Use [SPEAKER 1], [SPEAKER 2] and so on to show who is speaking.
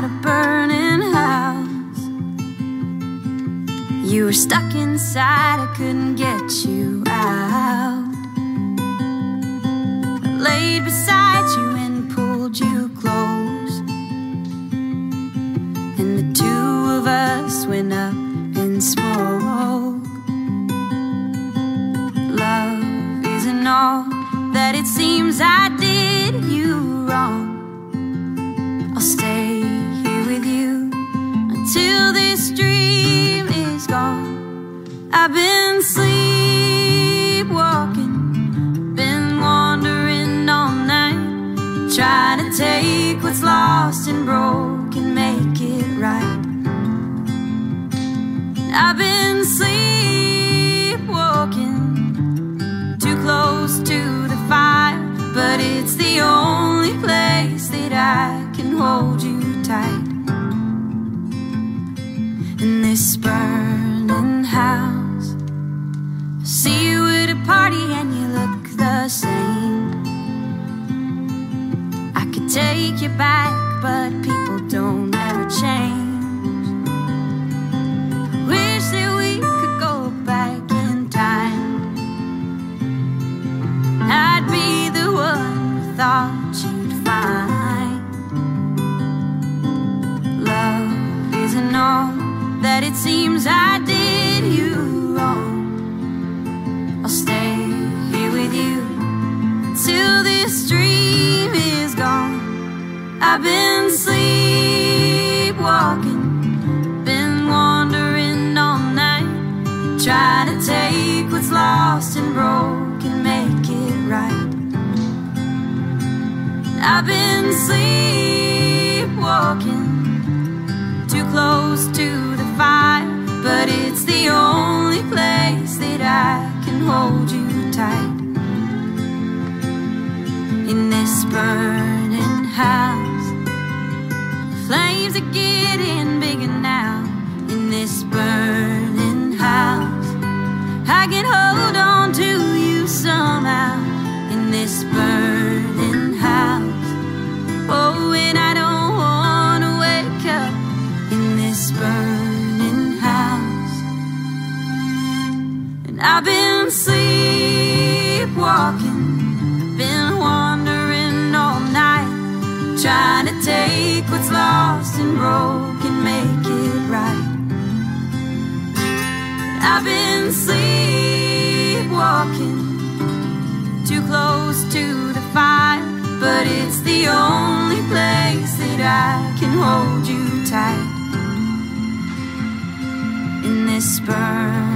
[SPEAKER 1] inside a burning house. You were stuck inside, I couldn't get you out. I laid beside you and pulled you close. And the two of us went up in smoke. This dream is gone. I've been sleepwalking, been wandering all night, trying to take what's lost and broken, make it right. I've been in this burning house. I see you at a party and you look the same. I could take you back, but people don't ever change. That it seems I did you wrong. I'll stay here with you till this dream is gone. I've been sleepwalking, been wandering all night, trying to take what's lost and broken, make it right. I've been sleepwalking too close to burning house, flames are getting bigger now. In this burning house, I can hold on to you somehow. In this burning house, oh, and I don't wanna wake up in this burning house. And I've been sleepwalking, take what's lost and broken, make it right. I've been sleepwalking, too close to the fire, but it's the only place that I can hold you tight in this burn